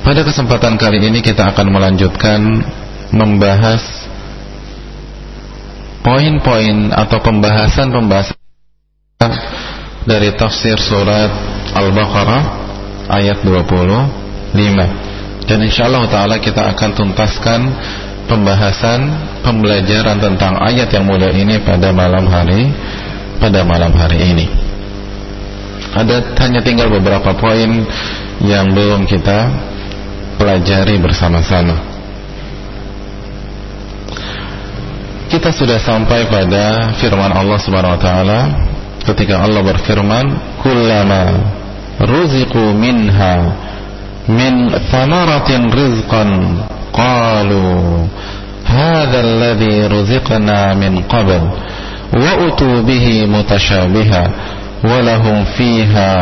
Pada kesempatan kali ini kita akan melanjutkan membahas poin-poin atau pembahasan-pembahasan dari tafsir surat Al-Baqarah ayat 25 dan insyaallah taala kita akan tuntaskan pembahasan pembelajaran tentang ayat yang mulia ini pada malam hari pada malam hari ini. Ada hanya tinggal beberapa poin yang belum kita pelajari bersama-sama. Kita sudah sampai pada firman Allah Subhanahu wa taala ketika Allah berfirman, "Kullama ruziqu minha min thamaratin rizqan qalu hadha alladhi ruziqna min qabl wa utu bihi mutashabiha wa lahum fiha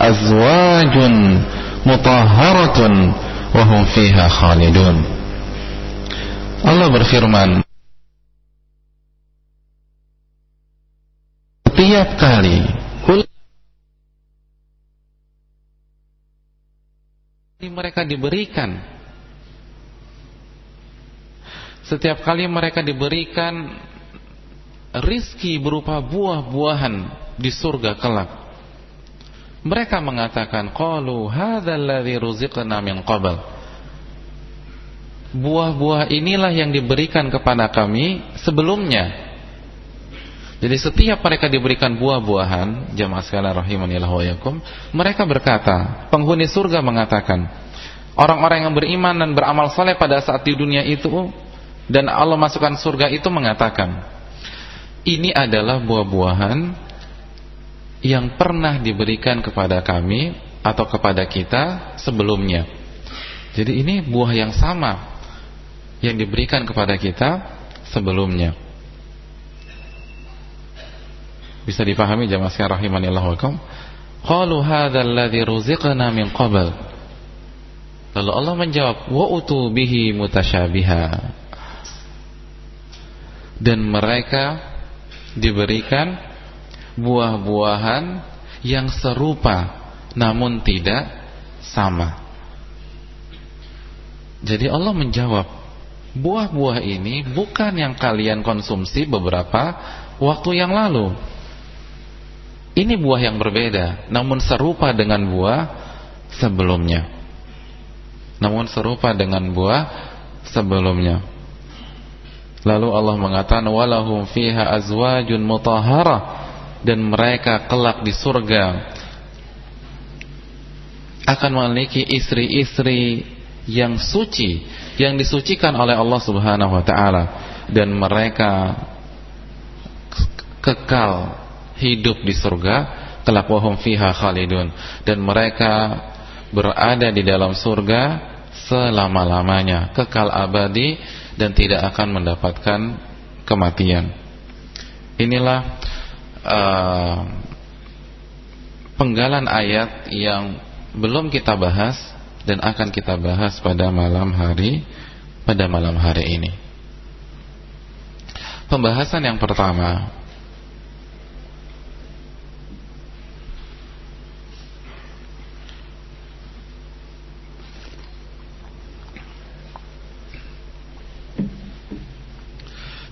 azwajun mutahharatun wa hum fiha khalidun Allah berfirman setiap kali mereka diberikan. Setiap kali mereka diberikan rizki berupa buah-buahan di surga kelak mereka mengatakan qalu hadzal ladzi ruziqna min qabl buah-buah inilah yang diberikan kepada kami sebelumnya. Jadi setiap mereka diberikan buah-buahan jamaah sekalian rahimanillah wa yakum mereka berkata penghuni surga mengatakan orang-orang yang beriman dan beramal saleh pada saat di dunia itu dan Allah masukkan surga itu mengatakan ini adalah buah-buahan yang pernah diberikan kepada kami atau kepada kita sebelumnya. Jadi ini buah yang sama yang diberikan kepada kita sebelumnya. Bisa dipahami jamaah sekalian rahimanillah wa qalu hadzal ladzi ruziqna min qabl. Lalu Allah menjawab wa utu bihi mutasyabiha dan mereka diberikan buah-buahan yang serupa namun tidak sama. Jadi Allah menjawab, buah-buah ini bukan yang kalian konsumsi beberapa waktu yang lalu. Ini buah yang berbeda, namun serupa dengan buah sebelumnya. Namun serupa dengan buah sebelumnya. Lalu Allah mengatakan walahum fiha azwajun mutahharah dan mereka kelak di surga akan memiliki istri-istri yang suci yang disucikan oleh Allah Subhanahu wa taala dan mereka kekal hidup di surga kelak fiha khalidun dan mereka berada di dalam surga selama-lamanya kekal abadi dan tidak akan mendapatkan kematian. Inilah uh, penggalan ayat yang belum kita bahas dan akan kita bahas pada malam hari pada malam hari ini. Pembahasan yang pertama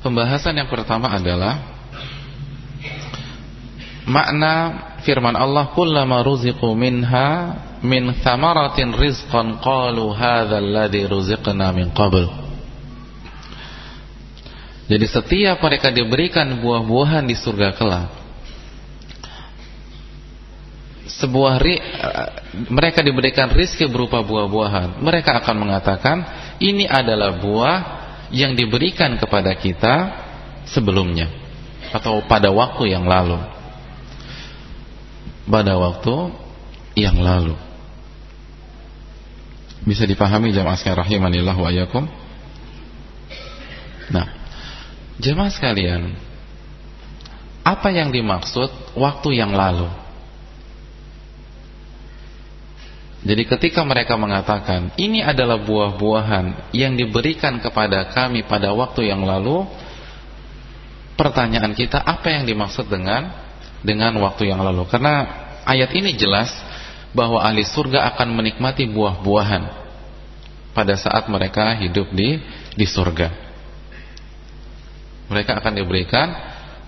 Pembahasan yang pertama adalah makna firman Allah kullama ruziqu minha min thamaratin rizqan qalu hadzal ladzi ruziqna min qabl. Jadi setiap mereka diberikan buah-buahan di surga kelak sebuah ri, mereka diberikan rizki berupa buah-buahan. Mereka akan mengatakan ini adalah buah yang diberikan kepada kita sebelumnya atau pada waktu yang lalu. Pada waktu yang lalu bisa dipahami jamaah sekalian rahimanillah wa ayakum nah jamaah sekalian apa yang dimaksud waktu yang lalu Jadi ketika mereka mengatakan ini adalah buah-buahan yang diberikan kepada kami pada waktu yang lalu, pertanyaan kita apa yang dimaksud dengan dengan waktu yang lalu? Karena ayat ini jelas bahwa ahli surga akan menikmati buah-buahan pada saat mereka hidup di di surga. Mereka akan diberikan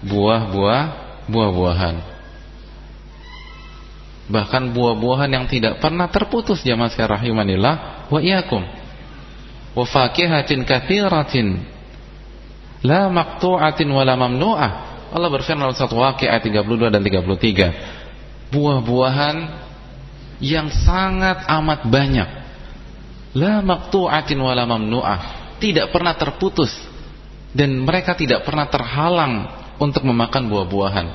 buah-buah buah-buahan. Bahkan buah-buahan yang tidak pernah terputus jamaah sekalian rahimanillah wa iyyakum. Wa fakihatin katsiratin la maqtu'atin wa la mamnu'ah. Allah berfirman dalam satu Waqiah 32 dan 33. Buah-buahan yang sangat amat banyak. La maqtu'atin wa la mamnu'ah. Tidak pernah terputus dan mereka tidak pernah terhalang untuk memakan buah-buahan.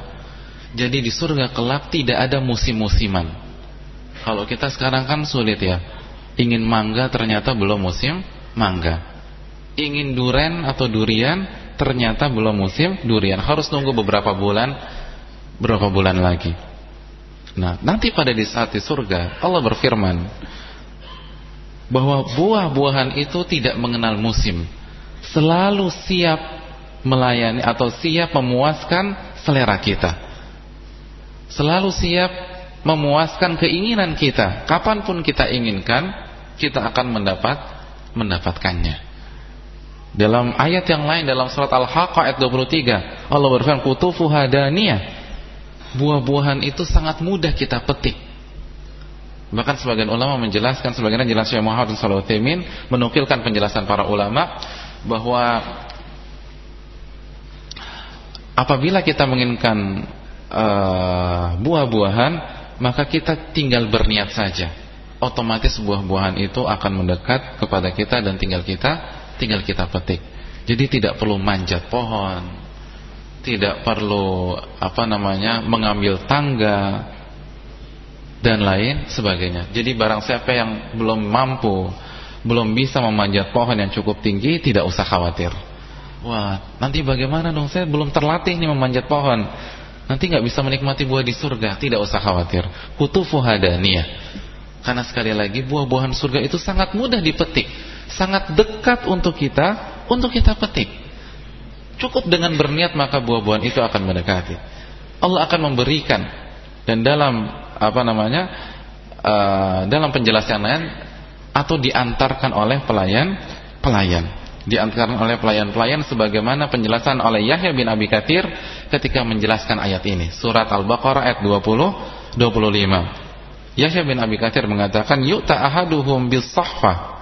Jadi di surga kelak tidak ada musim-musiman. Kalau kita sekarang kan sulit ya. Ingin mangga ternyata belum musim mangga. Ingin duren atau durian ternyata belum musim durian. Harus nunggu beberapa bulan berapa bulan lagi. Nah, nanti pada di saat di surga Allah berfirman bahwa buah-buahan itu tidak mengenal musim. Selalu siap melayani atau siap memuaskan selera kita. Selalu siap memuaskan keinginan kita. Kapan pun kita inginkan, kita akan mendapat mendapatkannya. Dalam ayat yang lain dalam surat Al-Haqqah ayat 23, Allah berfirman, "Kutufuha daniyah." Buah-buahan itu sangat mudah kita petik. Bahkan sebagian ulama menjelaskan, sebagian jelas Syekh Muhammad bin Shalih menukilkan penjelasan para ulama bahwa apabila kita menginginkan uh, buah-buahan, maka kita tinggal berniat saja. Otomatis buah-buahan itu akan mendekat kepada kita dan tinggal kita tinggal kita petik. Jadi tidak perlu manjat pohon, tidak perlu apa namanya mengambil tangga dan lain sebagainya. Jadi barang siapa yang belum mampu, belum bisa memanjat pohon yang cukup tinggi, tidak usah khawatir. Wah, nanti bagaimana dong? Saya belum terlatih nih memanjat pohon. Nanti nggak bisa menikmati buah di surga. Tidak usah khawatir. Kutufu hadaniyah. Karena sekali lagi buah-buahan surga itu sangat mudah dipetik, sangat dekat untuk kita, untuk kita petik. Cukup dengan berniat maka buah-buahan itu akan mendekati. Allah akan memberikan. Dan dalam apa namanya uh, dalam penjelasan lain atau diantarkan oleh pelayan pelayan. Diantarkan oleh pelayan-pelayan sebagaimana penjelasan oleh Yahya bin Abi Katsir ketika menjelaskan ayat ini. Surat Al-Baqarah ayat 20 25 Yahya bin Abi Katsir mengatakan yu'ta ahaduhum bis sahfah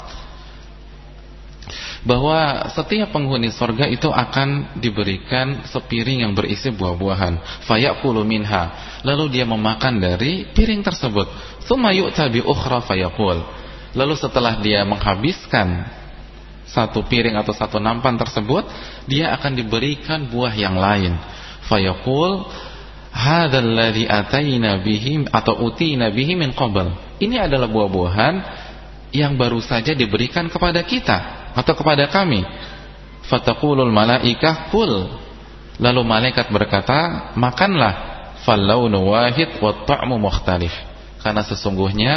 bahwa setiap penghuni sorga itu akan diberikan sepiring yang berisi buah-buahan. Fayaqulu minha. Lalu dia memakan dari piring tersebut. Thumma yu'ta bi ukhra fayaqul lalu setelah dia menghabiskan satu piring atau satu nampan tersebut dia akan diberikan buah yang lain. Fayaqul hadzal ladzi ataina bihi atau utina bihi min qabl. Ini adalah buah-buahan yang baru saja diberikan kepada kita atau kepada kami. Fataqulul malaikah kul. Lalu malaikat berkata makanlah. Fallaunu wahid wa ta'mu mukhtalif. Karena sesungguhnya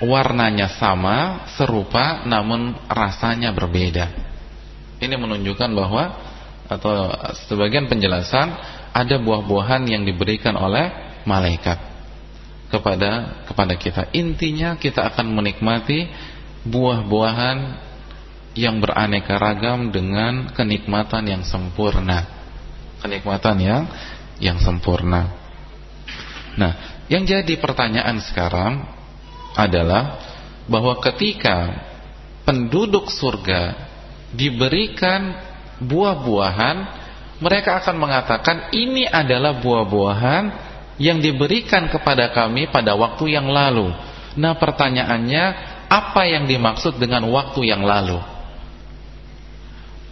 warnanya sama serupa namun rasanya berbeda. Ini menunjukkan bahwa atau sebagian penjelasan ada buah-buahan yang diberikan oleh malaikat kepada kepada kita. Intinya kita akan menikmati buah-buahan yang beraneka ragam dengan kenikmatan yang sempurna. Kenikmatan yang yang sempurna. Nah, yang jadi pertanyaan sekarang adalah bahwa ketika penduduk surga diberikan buah-buahan, mereka akan mengatakan ini adalah buah-buahan yang diberikan kepada kami pada waktu yang lalu. Nah, pertanyaannya apa yang dimaksud dengan waktu yang lalu?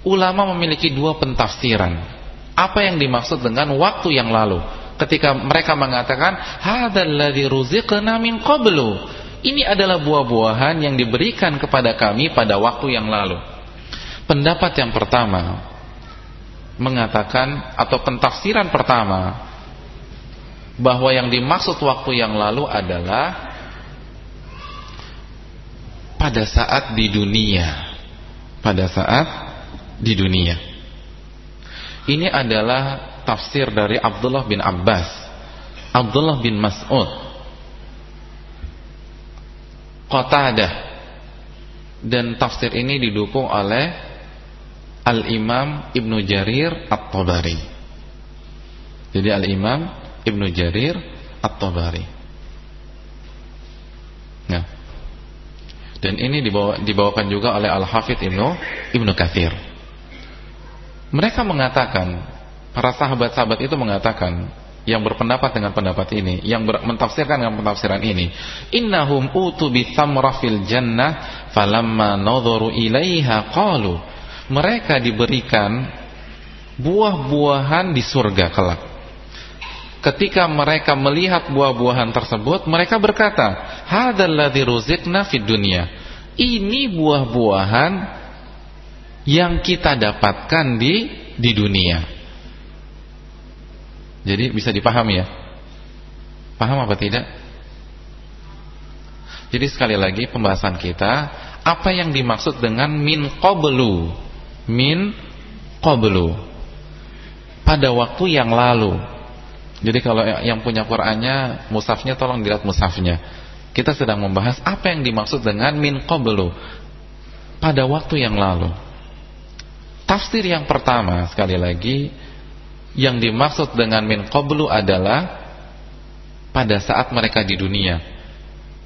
Ulama memiliki dua pentafsiran. Apa yang dimaksud dengan waktu yang lalu? Ketika mereka mengatakan, "Hadzal ladzi ruziqna min qablu." Ini adalah buah-buahan yang diberikan kepada kami pada waktu yang lalu. Pendapat yang pertama mengatakan atau pentafsiran pertama bahwa yang dimaksud waktu yang lalu adalah pada saat di dunia. Pada saat di dunia. Ini adalah tafsir dari Abdullah bin Abbas. Abdullah bin Mas'ud. Qatadah. Dan tafsir ini didukung oleh Al-Imam Ibnu Jarir At-Tabari. Jadi Al-Imam Ibnu Jarir At-Tabari. Dan ini dibawa, dibawakan juga oleh Al-Hafidh Ibnu Ibnu Katsir. Mereka mengatakan, para sahabat-sahabat itu mengatakan yang berpendapat dengan pendapat ini, yang mentafsirkan dengan penafsiran ini, innahum utu bi jannah falamma nadharu ilaiha qalu mereka diberikan buah-buahan di surga kelak. Ketika mereka melihat buah-buahan tersebut, mereka berkata, "Hadzal ladzi ruziqna fid dunya." Ini buah-buahan yang kita dapatkan di di dunia. Jadi bisa dipahami ya. Paham apa tidak? Jadi sekali lagi pembahasan kita apa yang dimaksud dengan min qablu? Min qablu. Pada waktu yang lalu. Jadi kalau yang punya Qur'annya, musafnya tolong dilihat musafnya. Kita sedang membahas apa yang dimaksud dengan min qablu. Pada waktu yang lalu. Tafsir yang pertama sekali lagi yang dimaksud dengan min qablu adalah pada saat mereka di dunia.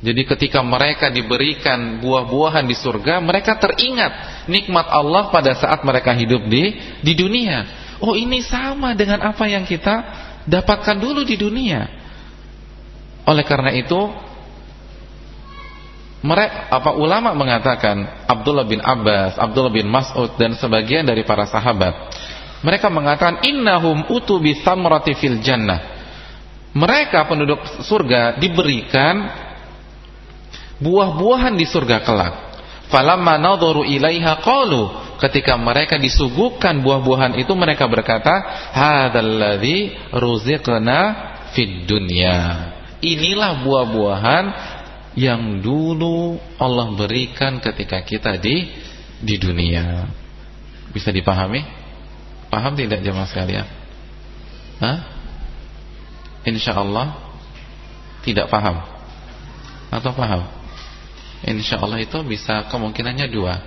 Jadi ketika mereka diberikan buah-buahan di surga, mereka teringat nikmat Allah pada saat mereka hidup di di dunia. Oh, ini sama dengan apa yang kita dapatkan dulu di dunia. Oleh karena itu, mereka apa ulama mengatakan Abdullah bin Abbas, Abdullah bin Mas'ud dan sebagian dari para sahabat mereka mengatakan innahum utu bi thamrati fil jannah. Mereka penduduk surga diberikan buah-buahan di surga kelak. Falamma nadharu ilaiha qalu ketika mereka disuguhkan buah-buahan itu mereka berkata hadzalladzi ruziqna fid dunya. Inilah buah-buahan yang dulu Allah berikan ketika kita di di dunia. Bisa dipahami? Paham tidak jemaah sekalian? Hah? Insya Allah tidak paham atau paham? Insya Allah itu bisa kemungkinannya dua.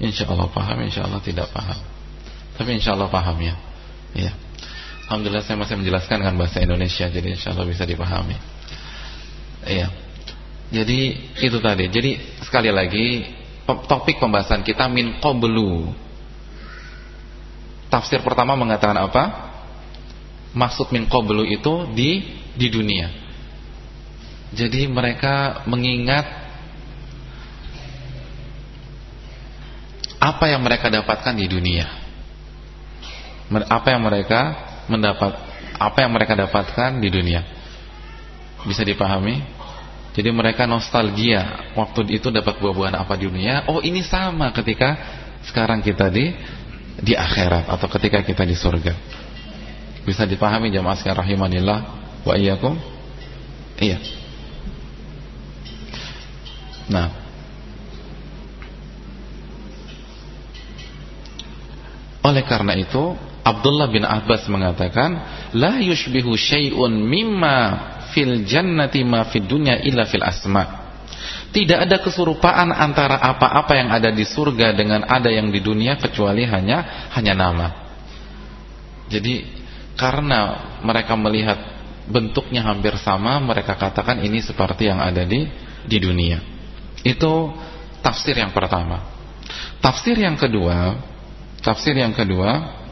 Insya Allah paham, insya Allah tidak paham. Tapi insya Allah paham ya. Ya. Alhamdulillah saya masih menjelaskan dengan bahasa Indonesia, jadi insya Allah bisa dipahami. Iya. Jadi itu tadi. Jadi sekali lagi topik pembahasan kita min qablu Tafsir pertama mengatakan apa? Maksud min qablu itu di di dunia. Jadi mereka mengingat apa yang mereka dapatkan di dunia. Apa yang mereka mendapat apa yang mereka dapatkan di dunia. Bisa dipahami? Jadi mereka nostalgia waktu itu dapat buah-buahan apa di dunia. Oh, ini sama ketika sekarang kita di di akhirat atau ketika kita di surga. Bisa dipahami jamaah sekalian rahimanillah wa iyyakum? Iya. Nah. Oleh karena itu, Abdullah bin Abbas mengatakan, la yushbihu syai'un mimma fil jannati ma fid dunya illa fil asma'. Tidak ada keserupaan antara apa-apa yang ada di surga dengan ada yang di dunia kecuali hanya hanya nama. Jadi karena mereka melihat bentuknya hampir sama, mereka katakan ini seperti yang ada di di dunia. Itu tafsir yang pertama. Tafsir yang kedua, tafsir yang kedua.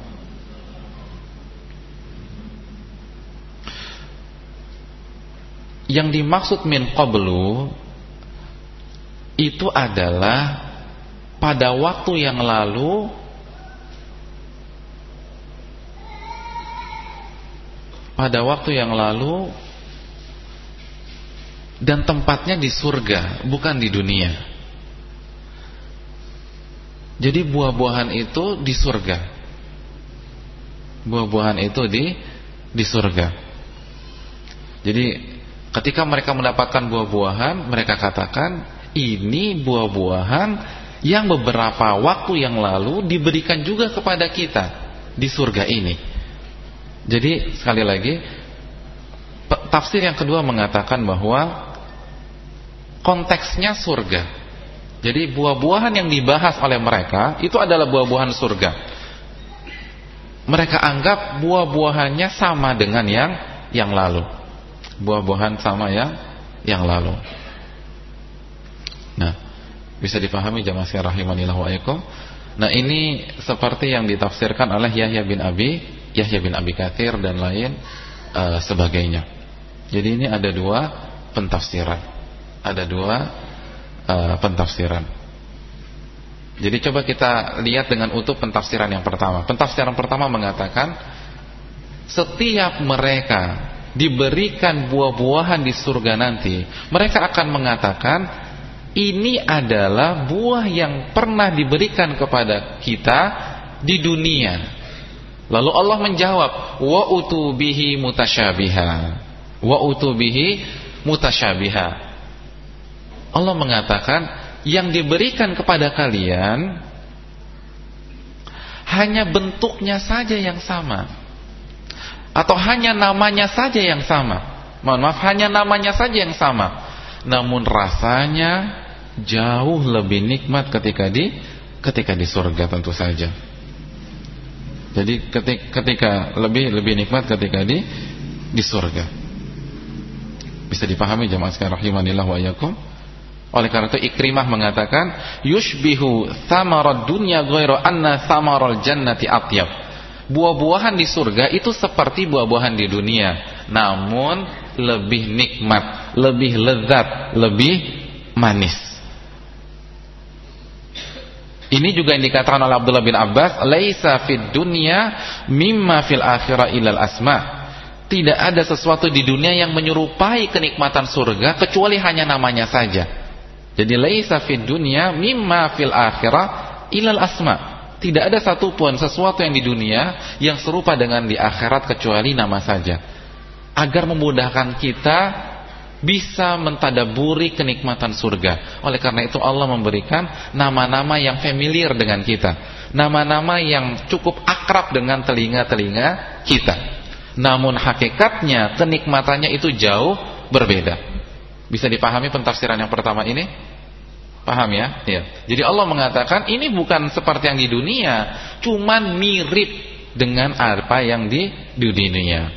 Yang dimaksud min qablu itu adalah pada waktu yang lalu pada waktu yang lalu dan tempatnya di surga bukan di dunia jadi buah-buahan itu di surga buah-buahan itu di di surga jadi ketika mereka mendapatkan buah-buahan mereka katakan ini buah-buahan yang beberapa waktu yang lalu diberikan juga kepada kita di surga ini. Jadi sekali lagi tafsir yang kedua mengatakan bahwa konteksnya surga. Jadi buah-buahan yang dibahas oleh mereka itu adalah buah-buahan surga. Mereka anggap buah-buahannya sama dengan yang yang lalu. Buah-buahan sama yang yang lalu. Nah, bisa dipahami jamaah sekalian rahimanillah wa Nah, ini seperti yang ditafsirkan oleh Yahya bin Abi, Yahya bin Abi Katsir dan lain uh, sebagainya. Jadi ini ada dua pentafsiran. Ada dua uh, pentafsiran. Jadi coba kita lihat dengan utuh pentafsiran yang pertama. Pentafsiran pertama mengatakan setiap mereka diberikan buah-buahan di surga nanti, mereka akan mengatakan ini adalah buah yang pernah diberikan kepada kita di dunia. Lalu Allah menjawab, wa utubihi mutasyabiha. Wa utubihi mutasyabiha. Allah mengatakan yang diberikan kepada kalian hanya bentuknya saja yang sama atau hanya namanya saja yang sama. Mohon maaf, hanya namanya saja yang sama. Namun rasanya jauh lebih nikmat ketika di ketika di surga tentu saja. Jadi ketika, ketika lebih lebih nikmat ketika di di surga. Bisa dipahami jemaah sekalian rahimanillah wa iyyakum. Oleh karena itu Ikrimah mengatakan yushbihu thamarad dunya ghairu anna thamaral jannati atyab. Buah-buahan di surga itu seperti buah-buahan di dunia, namun lebih nikmat, lebih lezat, lebih manis. Ini juga yang dikatakan oleh Abdullah bin Abbas, "Laisa fid dunya mimma fil akhirah ilal asma." Tidak ada sesuatu di dunia yang menyerupai kenikmatan surga kecuali hanya namanya saja. Jadi laisa fid dunya mimma fil akhirah ilal asma. Tidak ada satupun sesuatu yang di dunia yang serupa dengan di akhirat kecuali nama saja. Agar memudahkan kita bisa mentadaburi kenikmatan surga. Oleh karena itu Allah memberikan nama-nama yang familiar dengan kita. Nama-nama yang cukup akrab dengan telinga-telinga kita. Namun hakikatnya kenikmatannya itu jauh berbeda. Bisa dipahami pentafsiran yang pertama ini? Paham ya? Ya. Jadi Allah mengatakan ini bukan seperti yang di dunia, cuman mirip dengan apa yang di dunia.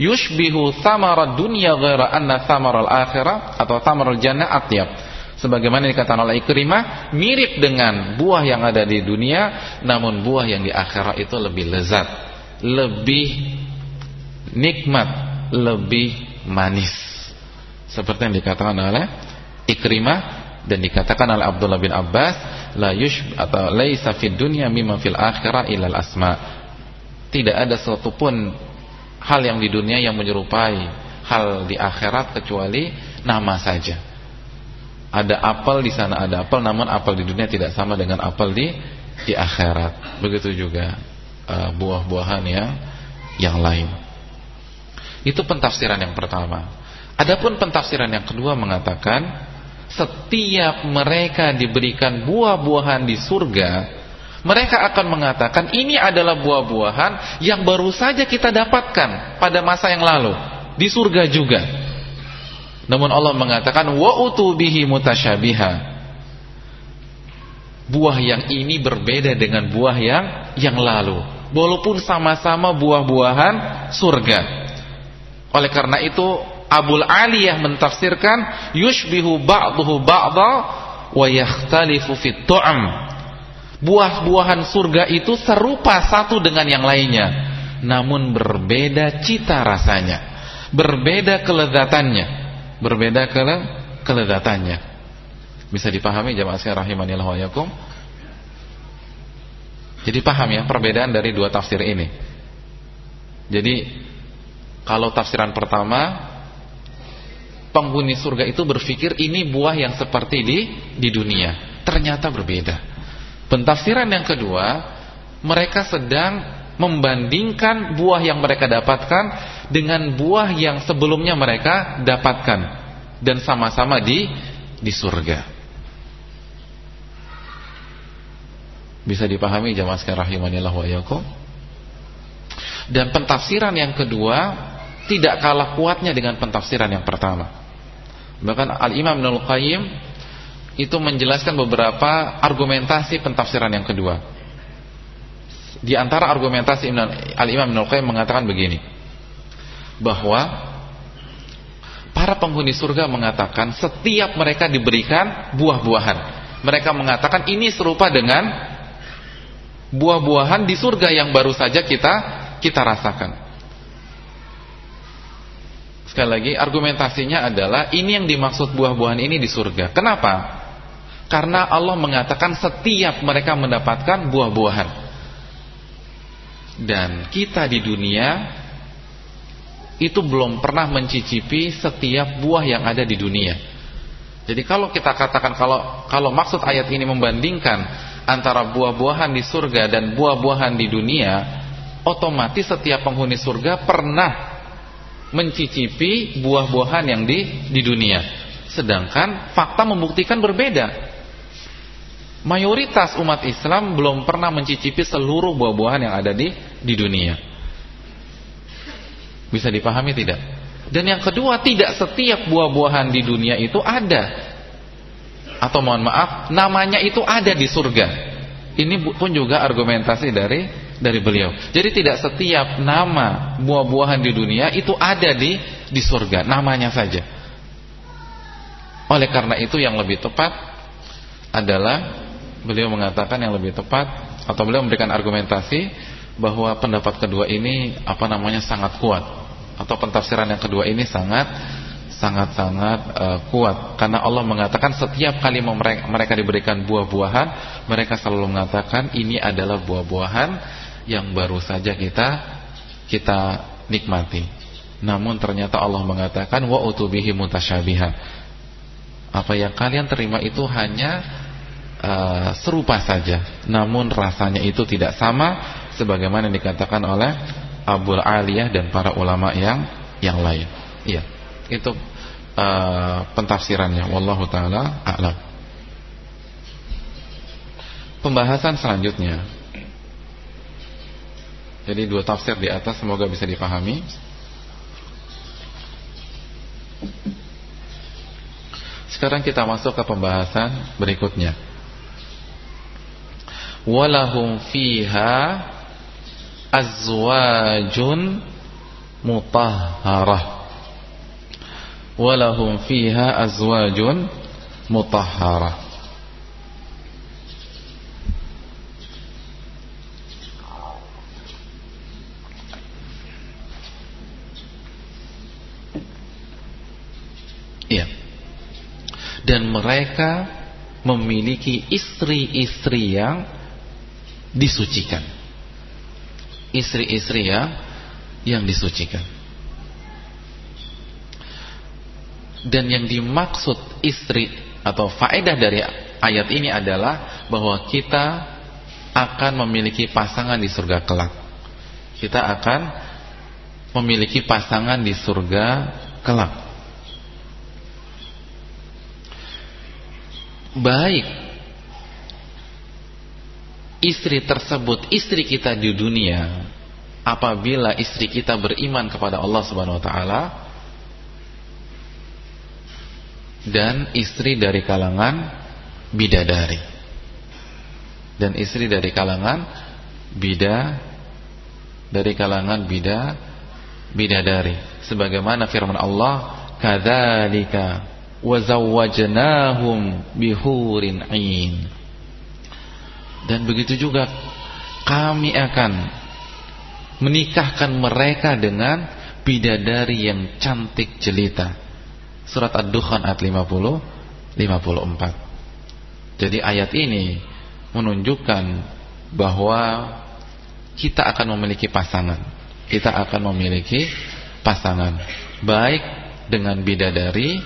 Yushbihu thamarad dunya ghaira anna thamaral akhirah atau thamaral jannah atyab. Sebagaimana dikatakan oleh Ikrimah, mirip dengan buah yang ada di dunia, namun buah yang di akhirat itu lebih lezat, lebih nikmat lebih manis seperti yang dikatakan oleh Ikrimah dan dikatakan oleh Abdullah bin Abbas la yush atau laisa fid dunya mimma fil akhirah ilal asma. Tidak ada satupun hal yang di dunia yang menyerupai hal di akhirat kecuali nama saja. Ada apel di sana ada apel namun apel di dunia tidak sama dengan apel di di akhirat. Begitu juga uh, buah-buahan yang yang lain. Itu pentafsiran yang pertama. Adapun pentafsiran yang kedua mengatakan setiap mereka diberikan buah-buahan di surga, mereka akan mengatakan ini adalah buah-buahan yang baru saja kita dapatkan pada masa yang lalu di surga juga. Namun Allah mengatakan wa utubihi mutasyabiha. Buah yang ini berbeda dengan buah yang yang lalu. Walaupun sama-sama buah-buahan surga. Oleh karena itu Abul Aliyah mentafsirkan yushbihu ba'duhu ba'dha wa yakhtalifu fit tu'am. Buah-buahan surga itu serupa satu dengan yang lainnya, namun berbeda cita rasanya, berbeda kelezatannya, berbeda kele kelezatannya. Bisa dipahami jemaah sekalian rahimanillah wa yakum? Jadi paham ya perbedaan dari dua tafsir ini. Jadi kalau tafsiran pertama penghuni surga itu berpikir ini buah yang seperti di di dunia. Ternyata berbeda. Pentafsiran yang kedua, mereka sedang membandingkan buah yang mereka dapatkan dengan buah yang sebelumnya mereka dapatkan dan sama-sama di di surga. Bisa dipahami jamaah sekalian rahimanillah wa yakum? Dan pentafsiran yang kedua tidak kalah kuatnya dengan pentafsiran yang pertama. Bahkan Al-Imam Ibnu Qayyim itu menjelaskan beberapa argumentasi pentafsiran yang kedua. Di antara argumentasi Al-Imam Ibnu Qayyim mengatakan begini. Bahwa para penghuni surga mengatakan setiap mereka diberikan buah-buahan. Mereka mengatakan ini serupa dengan buah-buahan di surga yang baru saja kita kita rasakan. Sekali lagi argumentasinya adalah ini yang dimaksud buah-buahan ini di surga. Kenapa? Karena Allah mengatakan setiap mereka mendapatkan buah-buahan. Dan kita di dunia itu belum pernah mencicipi setiap buah yang ada di dunia. Jadi kalau kita katakan kalau kalau maksud ayat ini membandingkan antara buah-buahan di surga dan buah-buahan di dunia, otomatis setiap penghuni surga pernah mencicipi buah-buahan yang di di dunia. Sedangkan fakta membuktikan berbeda. Mayoritas umat Islam belum pernah mencicipi seluruh buah-buahan yang ada di di dunia. Bisa dipahami tidak? Dan yang kedua, tidak setiap buah-buahan di dunia itu ada. Atau mohon maaf, namanya itu ada di surga. Ini pun juga argumentasi dari dari beliau. Jadi tidak setiap nama buah-buahan di dunia itu ada di di surga, namanya saja. Oleh karena itu yang lebih tepat adalah beliau mengatakan yang lebih tepat atau beliau memberikan argumentasi bahwa pendapat kedua ini apa namanya sangat kuat atau pentafsiran yang kedua ini sangat sangat-sangat uh, kuat karena Allah mengatakan setiap kali mereka, mereka diberikan buah-buahan mereka selalu mengatakan ini adalah buah-buahan yang baru saja kita kita nikmati. Namun ternyata Allah mengatakan wa utubihi mutasyabiha. Apa yang kalian terima itu hanya uh, serupa saja, namun rasanya itu tidak sama sebagaimana dikatakan oleh Abu Aliyah dan para ulama yang yang lain. Iya, itu uh, pentafsirannya wallahu taala a'lam. Pembahasan selanjutnya jadi dua tafsir di atas semoga bisa dipahami. Sekarang kita masuk ke pembahasan berikutnya. Walahum fiha azwajun mutahharah. Walahum fiha azwajun mutahharah. Dan mereka memiliki istri-istri yang disucikan. Istri-istri yang yang disucikan. Dan yang dimaksud istri atau faedah dari ayat ini adalah bahwa kita akan memiliki pasangan di surga kelak. Kita akan memiliki pasangan di surga kelak. Baik. Istri tersebut istri kita di dunia apabila istri kita beriman kepada Allah Subhanahu wa taala dan istri dari kalangan bidadari. Dan istri dari kalangan bida dari kalangan bida bidadari. Sebagaimana firman Allah kadzalika wazawwajnahum bihurin ain dan begitu juga kami akan menikahkan mereka dengan bidadari yang cantik jelita. Surat ad-dukhan ayat 50 54 jadi ayat ini menunjukkan bahwa kita akan memiliki pasangan. Kita akan memiliki pasangan. Baik dengan bidadari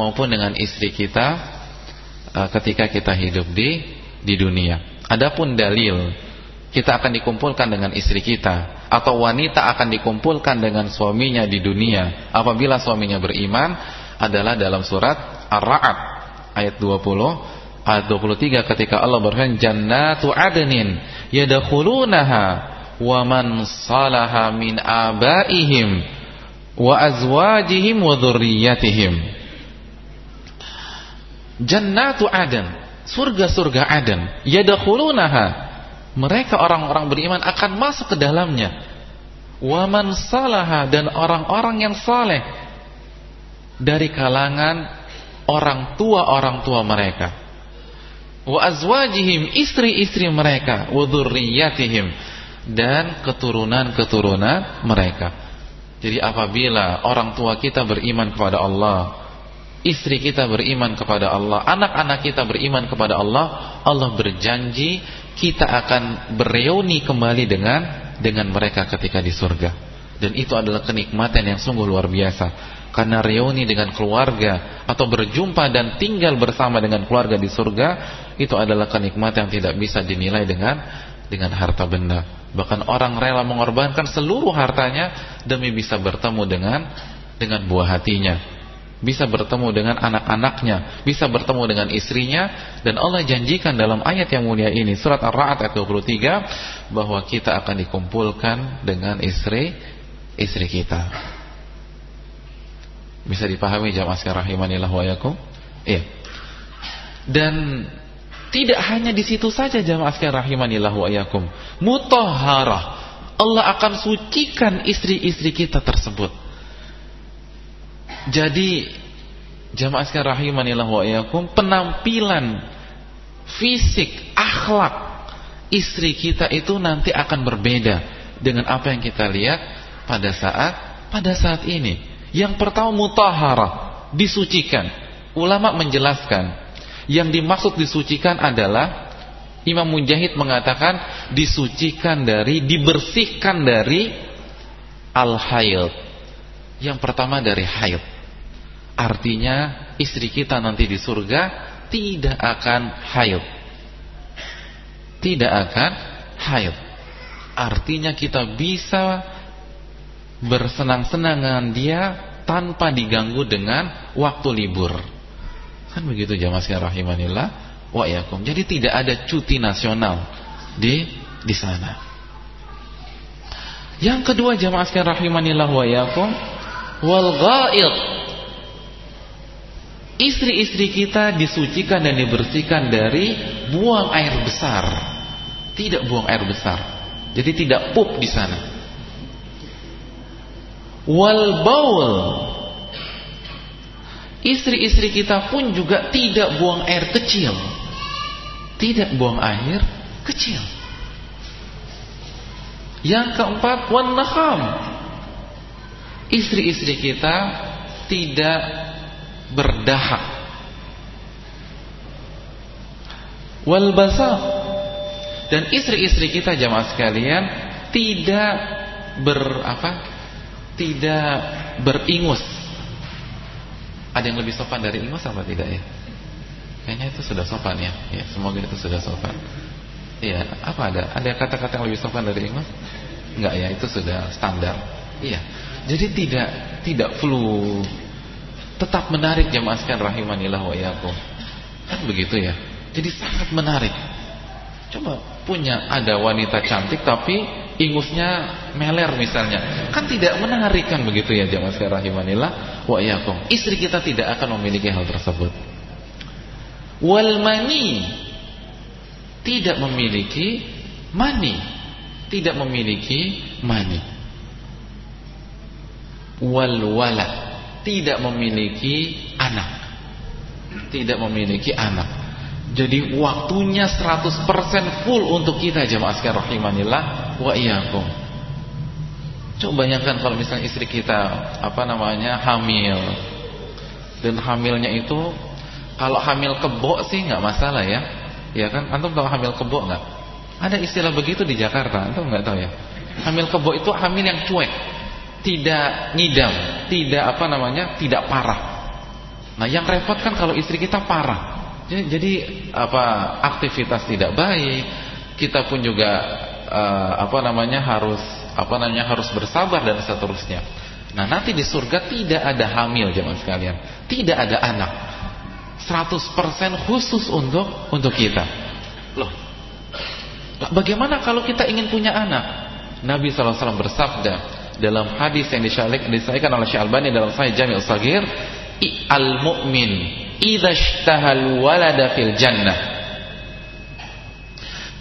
maupun dengan istri kita uh, ketika kita hidup di di dunia. Adapun dalil kita akan dikumpulkan dengan istri kita atau wanita akan dikumpulkan dengan suaminya di dunia apabila suaminya beriman adalah dalam surat Ar-Ra'd ayat 20 ayat 23 ketika Allah berfirman jannatu adnin yadkhulunaha wa man salaha min abaihim wa azwajihim wa dzurriyyatihim Jannatu Aden, surga-surga Aden, yadkhulunaha. Mereka orang-orang beriman akan masuk ke dalamnya. Waman salaha dan orang-orang yang saleh dari kalangan orang tua-orang tua mereka. Wa azwajihim istri-istri mereka, wa dzurriyyatihim dan keturunan-keturunan mereka. Jadi apabila orang tua kita beriman kepada Allah, istri kita beriman kepada Allah, anak-anak kita beriman kepada Allah, Allah berjanji kita akan bereuni kembali dengan dengan mereka ketika di surga. Dan itu adalah kenikmatan yang sungguh luar biasa. Karena reuni dengan keluarga atau berjumpa dan tinggal bersama dengan keluarga di surga itu adalah kenikmatan yang tidak bisa dinilai dengan dengan harta benda. Bahkan orang rela mengorbankan seluruh hartanya demi bisa bertemu dengan dengan buah hatinya. Bisa bertemu dengan anak-anaknya, bisa bertemu dengan istrinya dan Allah janjikan dalam ayat yang mulia ini surat Ar-Ra'd ayat 23 bahwa kita akan dikumpulkan dengan istri istri kita. Bisa dipahami jamaah sekalian rahimanillah wa yakum? Iya. Dan tidak hanya di situ saja jamaah sekalian rahimanillah wa iyyakum. Mutahharah. Allah akan sucikan istri-istri kita tersebut. Jadi jamaah sekalian rahimanillah wa iyyakum, penampilan fisik, akhlak istri kita itu nanti akan berbeda dengan apa yang kita lihat pada saat pada saat ini. Yang pertama mutahharah, disucikan. Ulama menjelaskan yang dimaksud disucikan adalah Imam Mujahid mengatakan disucikan dari dibersihkan dari al-haid. Yang pertama dari haid. Artinya istri kita nanti di surga tidak akan haid. Tidak akan haid. Artinya kita bisa bersenang-senang dengan dia tanpa diganggu dengan waktu libur. Kan begitu jamaah rahimanillah wa yakum. Jadi tidak ada cuti nasional di di sana. Yang kedua jamaah sekalian rahimanillah wa yakum wal ghaid. Istri-istri kita disucikan dan dibersihkan dari buang air besar. Tidak buang air besar. Jadi tidak pup di sana. Wal baul Istri-istri kita pun juga tidak buang air kecil. Tidak buang air kecil. Yang keempat, wan naham. Istri-istri kita tidak berdahak. Wal basah. Dan istri-istri kita jamaah sekalian tidak ber apa? Tidak beringus ada yang lebih sopan dari ingus apa tidak ya? Kayaknya itu sudah sopan ya. Ya, semoga itu sudah sopan. Iya, apa ada? Ada kata-kata yang lebih sopan dari ingus? Enggak ya, itu sudah standar. Iya. Jadi tidak tidak flu. Tetap menarik jamaah sekalian rahimanillah wa iyyakum. Kan begitu ya. Jadi sangat menarik. Coba punya ada wanita cantik tapi ingusnya meler misalnya kan tidak menarik kan begitu ya jamaah sekalian rahimanillah wa iyyakum istri kita tidak akan memiliki hal tersebut wal mani tidak memiliki mani tidak memiliki mani wal wala tidak memiliki anak tidak memiliki anak jadi waktunya 100% full untuk kita jemaah sekalian rahimanillah wa iyyakum. Coba bayangkan kalau misalnya istri kita apa namanya hamil. Dan hamilnya itu kalau hamil kebo sih nggak masalah ya. Ya kan? Antum tahu hamil kebo nggak? Ada istilah begitu di Jakarta, antum nggak tahu ya? Hamil kebo itu hamil yang cuek, tidak ngidam, tidak apa namanya? tidak parah. Nah, yang repot kan kalau istri kita parah. Jadi, apa aktivitas tidak baik, kita pun juga uh, apa namanya harus apa namanya harus bersabar dan seterusnya. Nah, nanti di surga tidak ada hamil zaman sekalian, tidak ada anak. 100% khusus untuk untuk kita. Loh. Bagaimana kalau kita ingin punya anak? Nabi SAW bersabda dalam hadis yang disyarik disahkan oleh Syekh Albani dalam Sahih Jami' Al-Saghir, al-mu'min idza ishtahal walada fil jannah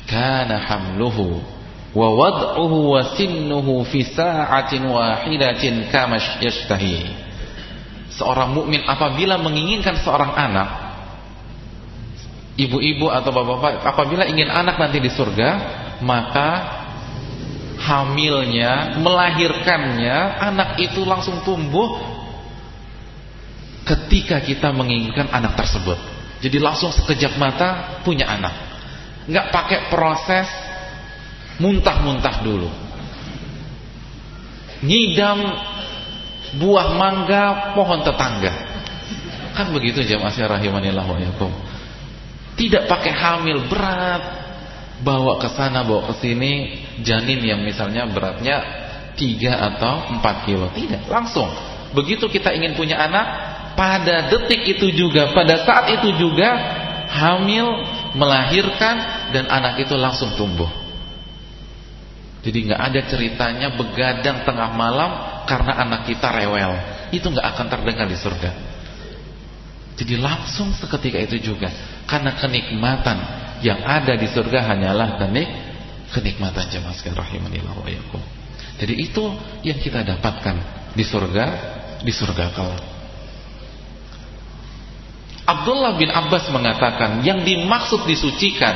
kana hamluhu wa wad'uhu wa sinnuhu fi sa'atin wahidatin kama yashtahi. Seorang mukmin apabila menginginkan seorang anak ibu-ibu atau bapak-bapak apabila ingin anak nanti di surga maka hamilnya melahirkannya anak itu langsung tumbuh ketika kita menginginkan anak tersebut. Jadi langsung sekejap mata punya anak. Nggak pakai proses muntah-muntah dulu. Ngidam buah mangga pohon tetangga. Kan begitu jamaah rahimanillah wa yakum. Tidak pakai hamil berat, bawa ke sana bawa ke sini janin yang misalnya beratnya 3 atau 4 kilo. Tidak, langsung. Begitu kita ingin punya anak, pada detik itu juga, pada saat itu juga hamil, melahirkan dan anak itu langsung tumbuh. Jadi nggak ada ceritanya begadang tengah malam karena anak kita rewel. Itu nggak akan terdengar di surga. Jadi langsung seketika itu juga karena kenikmatan yang ada di surga hanyalah kenik kenikmatan jemaah sekalian rahimanillah wa Jadi itu yang kita dapatkan di surga di surga kelak. Abdullah bin Abbas mengatakan yang dimaksud disucikan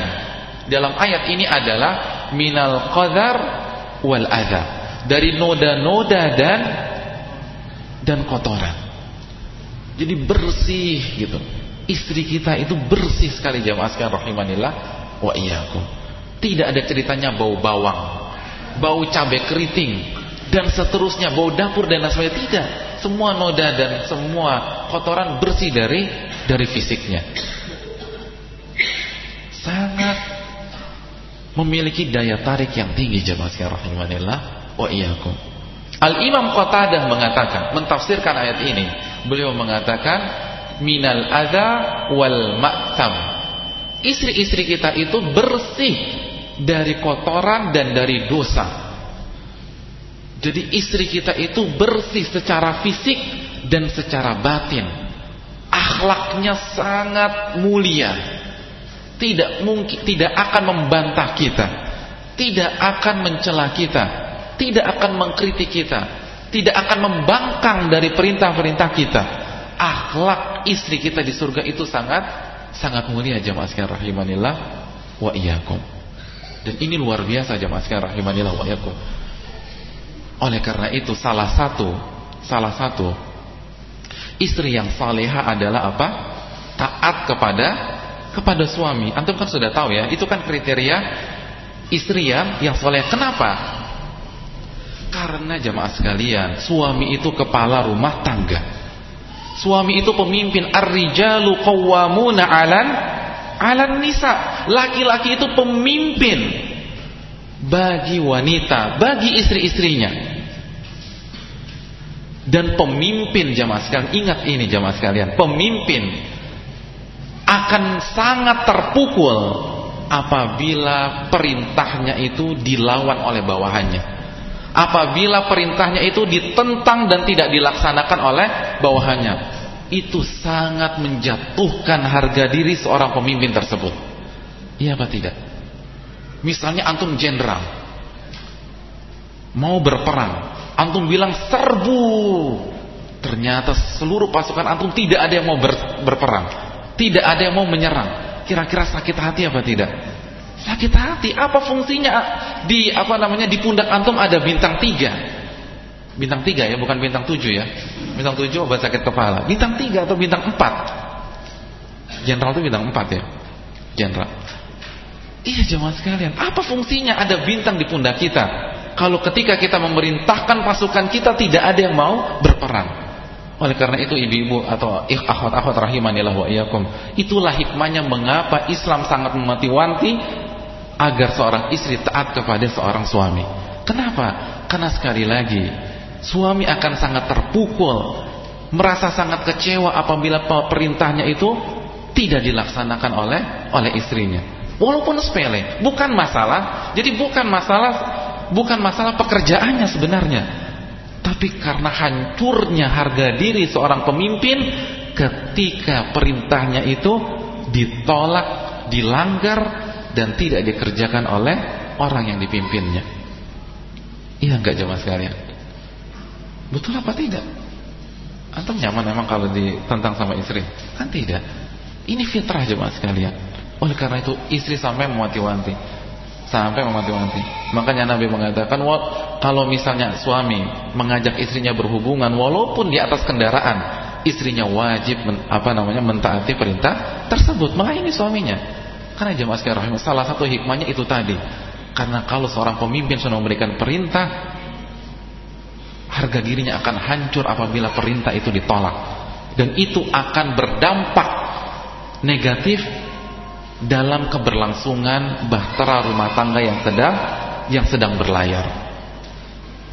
dalam ayat ini adalah minal qadar wal adha dari noda-noda dan dan kotoran. Jadi bersih gitu. Istri kita itu bersih sekali jamaah sekalian rahimanillah wa iyyakum. Tidak ada ceritanya bau bawang, bau cabai keriting dan seterusnya, bau dapur dan lain tidak. Semua noda dan semua kotoran bersih dari dari fisiknya. Sangat memiliki daya tarik yang tinggi jemaah sekalian rahimanillah wa iyyakum. Al-Imam Qatadah mengatakan, mentafsirkan ayat ini, beliau mengatakan minal adza wal ma'tam. Istri-istri kita itu bersih dari kotoran dan dari dosa. Jadi istri kita itu bersih secara fisik dan secara batin akhlaknya sangat mulia. Tidak mungkin tidak akan membantah kita, tidak akan mencela kita, tidak akan mengkritik kita, tidak akan membangkang dari perintah-perintah kita. Akhlak istri kita di surga itu sangat sangat mulia jemaah sekalian rahimanillah wa iyyakum. Dan ini luar biasa jemaah sekalian rahimanillah wa iyyakum. Oleh karena itu salah satu salah satu Istri yang saleha adalah apa? Taat kepada kepada suami. Antum kan sudah tahu ya, itu kan kriteria istri yang yang soleh. Kenapa? Karena jamaah sekalian, suami itu kepala rumah tangga. Suami itu pemimpin ar-rijalu qawwamuna 'alan 'alan nisa. Laki-laki itu pemimpin bagi wanita, bagi istri-istrinya. Dan pemimpin jamaah sekalian, ingat ini jamaah sekalian, pemimpin akan sangat terpukul apabila perintahnya itu dilawan oleh bawahannya. Apabila perintahnya itu ditentang dan tidak dilaksanakan oleh bawahannya. Itu sangat menjatuhkan harga diri seorang pemimpin tersebut. Iya apa tidak? Misalnya antum jenderal mau berperang Antum bilang serbu. Ternyata seluruh pasukan antum tidak ada yang mau ber, berperang. Tidak ada yang mau menyerang. Kira-kira sakit hati apa tidak? Sakit hati. Apa fungsinya di apa namanya di pundak antum ada bintang tiga? Bintang tiga ya, bukan bintang tujuh ya. Bintang tujuh obat sakit kepala. Bintang tiga atau bintang empat? Jenderal itu bintang empat ya. Jenderal. Iya jemaah sekalian. Apa fungsinya ada bintang di pundak kita? kalau ketika kita memerintahkan pasukan kita tidak ada yang mau berperang. Oleh karena itu ibu-ibu atau akhwat-akhwat rahimanillah wa iyyakum, itulah hikmahnya mengapa Islam sangat memati-wanti agar seorang istri taat kepada seorang suami. Kenapa? Karena sekali lagi suami akan sangat terpukul, merasa sangat kecewa apabila perintahnya itu tidak dilaksanakan oleh oleh istrinya. Walaupun sepele, bukan masalah. Jadi bukan masalah bukan masalah pekerjaannya sebenarnya tapi karena hancurnya harga diri seorang pemimpin ketika perintahnya itu ditolak, dilanggar dan tidak dikerjakan oleh orang yang dipimpinnya. Iya enggak jemaah sekalian? Betul apa tidak? Antum nyaman memang kalau ditentang sama istri? Kan tidak. Ini fitrah jemaah sekalian. Oleh karena itu istri sampai mewanti-wanti. Sampai mewanti-wanti. Makanya Nabi mengatakan kalau misalnya suami mengajak istrinya berhubungan walaupun di atas kendaraan, istrinya wajib men, apa namanya mentaati perintah tersebut. Melayani suaminya. Karena jemaah sekalian salah satu hikmahnya itu tadi. Karena kalau seorang pemimpin sudah memberikan perintah, harga dirinya akan hancur apabila perintah itu ditolak. Dan itu akan berdampak negatif dalam keberlangsungan bahtera rumah tangga yang sedang yang sedang berlayar.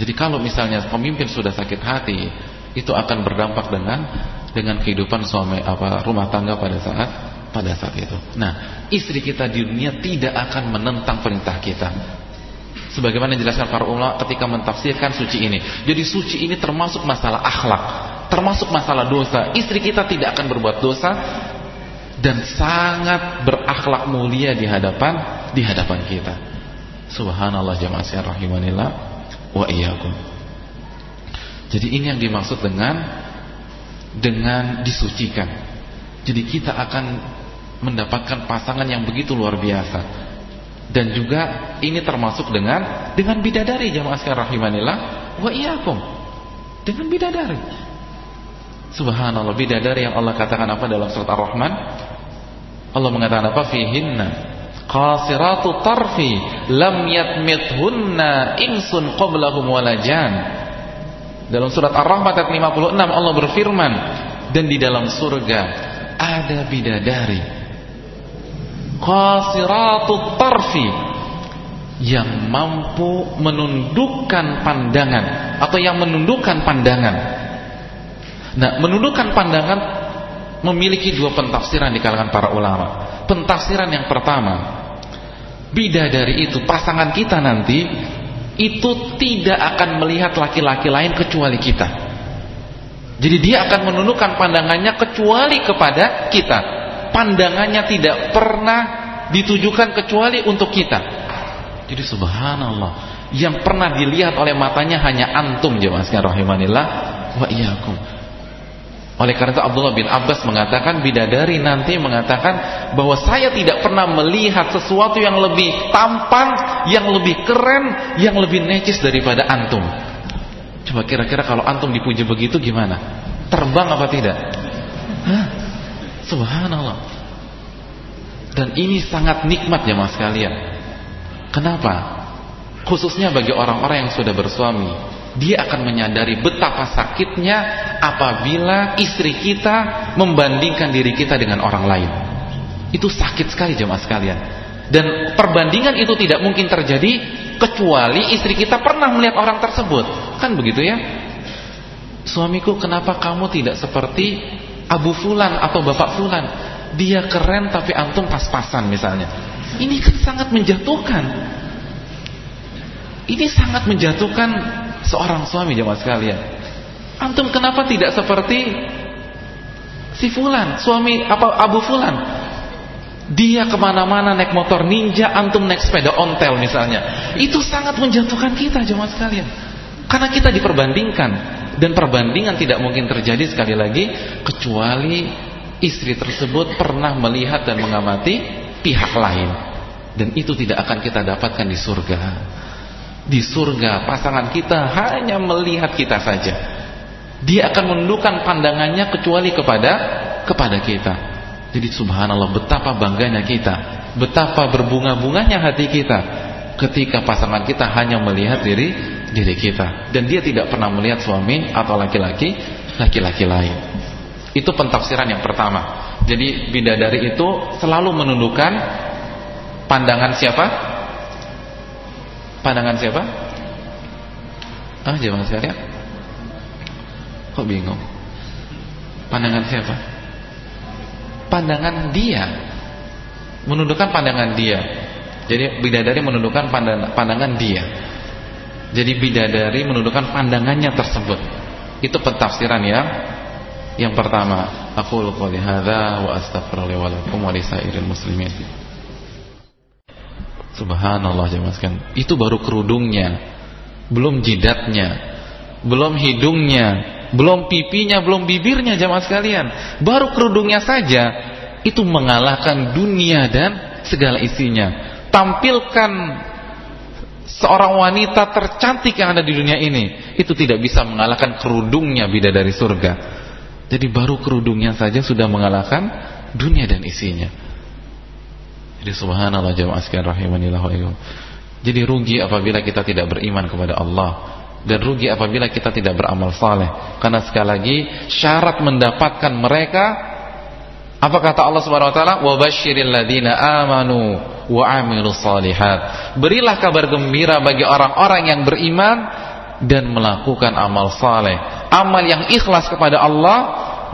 Jadi kalau misalnya pemimpin sudah sakit hati, itu akan berdampak dengan dengan kehidupan suami apa rumah tangga pada saat pada saat itu. Nah, istri kita di dunia tidak akan menentang perintah kita. Sebagaimana dijelaskan para ulama ketika mentafsirkan suci ini. Jadi suci ini termasuk masalah akhlak, termasuk masalah dosa. Istri kita tidak akan berbuat dosa dan sangat berakhlak mulia di hadapan di hadapan kita. Subhanallah jamaah sekalian rahimanillah wa iyyakum. Jadi ini yang dimaksud dengan dengan disucikan. Jadi kita akan mendapatkan pasangan yang begitu luar biasa. Dan juga ini termasuk dengan dengan bidadari jamaah sekalian rahimanillah wa iyyakum. Dengan bidadari. Subhanallah bidadari yang Allah katakan apa dalam surat Ar-Rahman? Allah mengatakan apa fihinna qasiratu tarfi lam yatmithunna insun qablahum walajan dalam surat Ar-Rahman ayat 56 Allah berfirman dan di dalam surga ada bidadari qasiratu tarfi yang mampu menundukkan pandangan atau yang menundukkan pandangan nah menundukkan pandangan memiliki dua pentafsiran di kalangan para ulama. Pentafsiran yang pertama, bidadari itu pasangan kita nanti itu tidak akan melihat laki-laki lain kecuali kita. Jadi dia akan menundukkan pandangannya kecuali kepada kita. Pandangannya tidak pernah ditujukan kecuali untuk kita. Jadi subhanallah, yang pernah dilihat oleh matanya hanya antum jemaah sekalian rahimanillah wa iyyakum. Oleh karena itu Abdullah bin Abbas mengatakan bidadari nanti mengatakan bahwa saya tidak pernah melihat sesuatu yang lebih tampan, yang lebih keren, yang lebih necis daripada antum. Coba kira-kira kalau antum dipuji begitu gimana? Terbang apa tidak? Hah? Subhanallah. Dan ini sangat nikmat ya mas kalian. Kenapa? Khususnya bagi orang-orang yang sudah bersuami dia akan menyadari betapa sakitnya apabila istri kita membandingkan diri kita dengan orang lain. Itu sakit sekali jemaah sekalian. Dan perbandingan itu tidak mungkin terjadi kecuali istri kita pernah melihat orang tersebut. Kan begitu ya? Suamiku kenapa kamu tidak seperti Abu Fulan atau Bapak Fulan? Dia keren tapi antum pas-pasan misalnya. Ini kan sangat menjatuhkan. Ini sangat menjatuhkan seorang suami jemaah sekalian. Antum kenapa tidak seperti si Fulan, suami apa Abu Fulan? Dia ke mana-mana naik motor ninja, antum naik sepeda ontel misalnya. Itu sangat menjatuhkan kita jemaah sekalian. Karena kita diperbandingkan dan perbandingan tidak mungkin terjadi sekali lagi kecuali istri tersebut pernah melihat dan mengamati pihak lain. Dan itu tidak akan kita dapatkan di surga. Di surga pasangan kita hanya melihat kita saja. Dia akan menundukkan pandangannya kecuali kepada kepada kita. Jadi subhanallah betapa bangganya kita. Betapa berbunga-bunganya hati kita. Ketika pasangan kita hanya melihat diri diri kita dan dia tidak pernah melihat suami atau laki-laki laki-laki lain itu pentafsiran yang pertama jadi bidadari itu selalu menundukkan pandangan siapa Pandangan siapa? Ah, jemaah sekalian. Kok bingung? Pandangan siapa? Pandangan dia. Menundukkan pandangan dia. Jadi bidadari menundukkan pandangan dia. Jadi bidadari menundukkan pandangannya tersebut. Itu pentafsiran yang Yang pertama, aku qouli hadza wa astaghfirullah wa lakum wa lisairil muslimin. Subhanallah sekalian. Itu baru kerudungnya, belum jidatnya, belum hidungnya, belum pipinya, belum bibirnya jemaah sekalian. Baru kerudungnya saja itu mengalahkan dunia dan segala isinya. Tampilkan seorang wanita tercantik yang ada di dunia ini itu tidak bisa mengalahkan kerudungnya bidadari surga. Jadi baru kerudungnya saja sudah mengalahkan dunia dan isinya. Jadi subhanallah jamaah sekalian rahimanillah wa Jadi rugi apabila kita tidak beriman kepada Allah dan rugi apabila kita tidak beramal saleh. Karena sekali lagi syarat mendapatkan mereka apa kata Allah Subhanahu wa taala? "Wa basyiril ladzina amanu wa 'amilus solihat." Berilah kabar gembira bagi orang-orang yang beriman dan melakukan amal saleh, amal yang ikhlas kepada Allah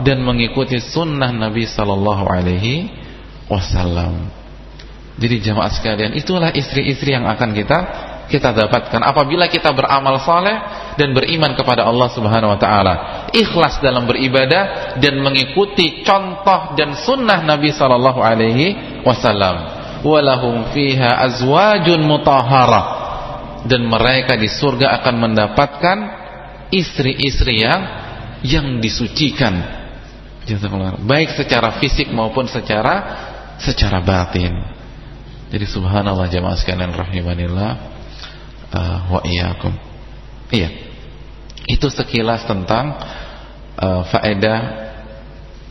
dan mengikuti sunnah Nabi sallallahu alaihi wasallam. Jadi jamaah sekalian, itulah istri-istri yang akan kita kita dapatkan apabila kita beramal saleh dan beriman kepada Allah Subhanahu wa taala, ikhlas dalam beribadah dan mengikuti contoh dan sunnah Nabi sallallahu alaihi wasallam. Walahum fiha azwajun mutahharah dan mereka di surga akan mendapatkan istri-istri yang yang disucikan. Baik secara fisik maupun secara secara batin. Jadi subhanallah jamaah sekalian rahimanillah uh, wa iyyakum. Iya. Itu sekilas tentang uh, faedah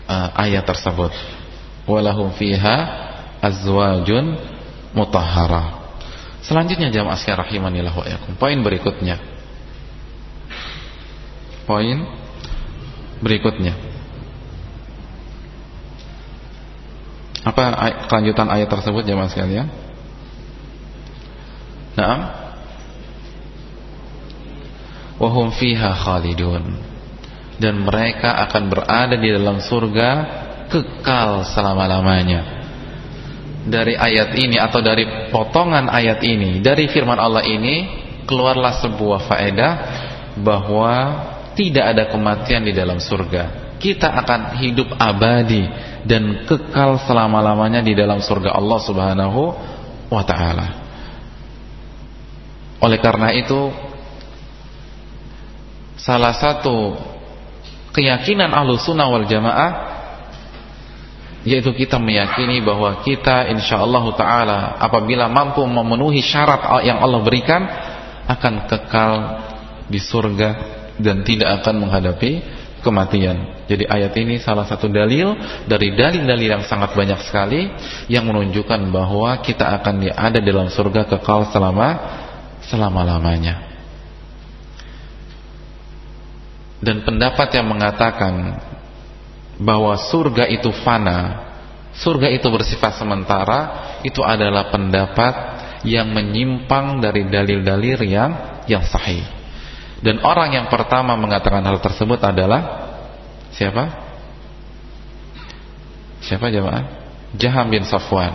uh, ayat tersebut. Walahum fiha azwajun mutahharah. Selanjutnya jamaah sekalian rahimanillah wa iyyakum. Poin berikutnya. Poin berikutnya. Apa kelanjutan ayat tersebut jemaah sekalian? Naam. Wahum fiha khalidun. Dan mereka akan berada di dalam surga kekal selama-lamanya. Dari ayat ini atau dari potongan ayat ini, dari firman Allah ini keluarlah sebuah faedah bahwa tidak ada kematian di dalam surga. Kita akan hidup abadi dan kekal selama-lamanya di dalam surga Allah Subhanahu wa taala. Oleh karena itu salah satu keyakinan Ahlussunnah wal Jamaah yaitu kita meyakini bahwa kita insyaallah taala apabila mampu memenuhi syarat yang Allah berikan akan kekal di surga dan tidak akan menghadapi kematian. Jadi ayat ini salah satu dalil dari dalil-dalil yang sangat banyak sekali yang menunjukkan bahwa kita akan ada dalam surga kekal selama selama-lamanya. Dan pendapat yang mengatakan bahwa surga itu fana, surga itu bersifat sementara, itu adalah pendapat yang menyimpang dari dalil-dalil yang yang sahih. Dan orang yang pertama mengatakan hal tersebut adalah siapa? Siapa jemaah? Jaham bin Safwan.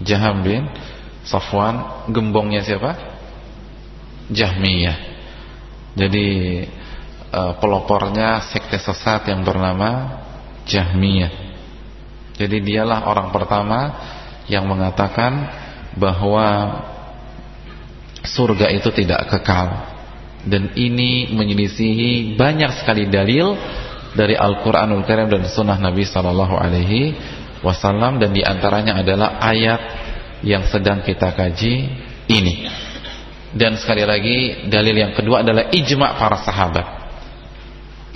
Jaham bin Safwan, gembongnya siapa? Jahmiyah. Jadi uh, pelopornya sekte sesat yang bernama Jahmiyah. Jadi dialah orang pertama yang mengatakan bahwa surga itu tidak kekal dan ini menyelisihi banyak sekali dalil dari Al-Qur'anul Karim dan sunnah Nabi sallallahu alaihi wasallam dan di antaranya adalah ayat yang sedang kita kaji ini. Dan sekali lagi dalil yang kedua adalah ijma' para sahabat.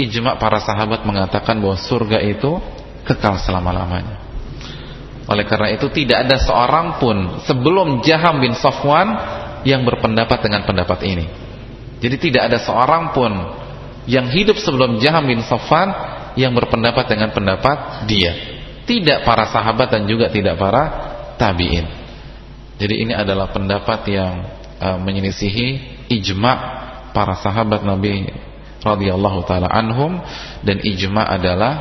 Ijma' para sahabat mengatakan bahwa surga itu kekal selama-lamanya. Oleh karena itu tidak ada seorang pun sebelum Jaham bin Safwan yang berpendapat dengan pendapat ini. Jadi tidak ada seorang pun yang hidup sebelum Jaham bin Safwan yang berpendapat dengan pendapat dia. Tidak para sahabat dan juga tidak para tabi'in. Jadi ini adalah pendapat yang uh, menyelisihi ijma' para sahabat Nabi radhiyallahu taala anhum dan ijma' adalah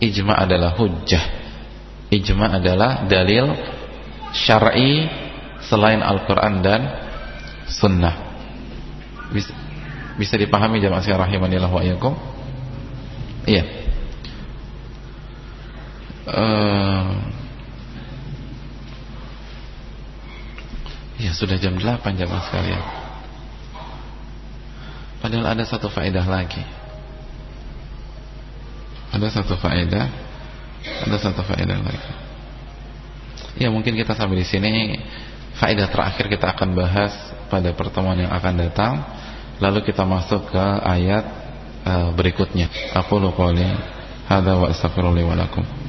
ijma' adalah hujjah. Ijma' adalah dalil syar'i selain Al-Qur'an dan sunnah. Bisa, bisa dipahami jamaah sekalian rahimanillah wa iyyakum? Iya. uh, ya sudah jam 8 jamaah sekalian padahal ada satu faedah lagi. Ada satu faedah ada satu faedah lagi. Ya mungkin kita sampai di sini. Faedah terakhir kita akan bahas pada pertemuan yang akan datang. Lalu kita masuk ke ayat uh, berikutnya. Aku qouli hadza wa astaghfirullahi wa lakum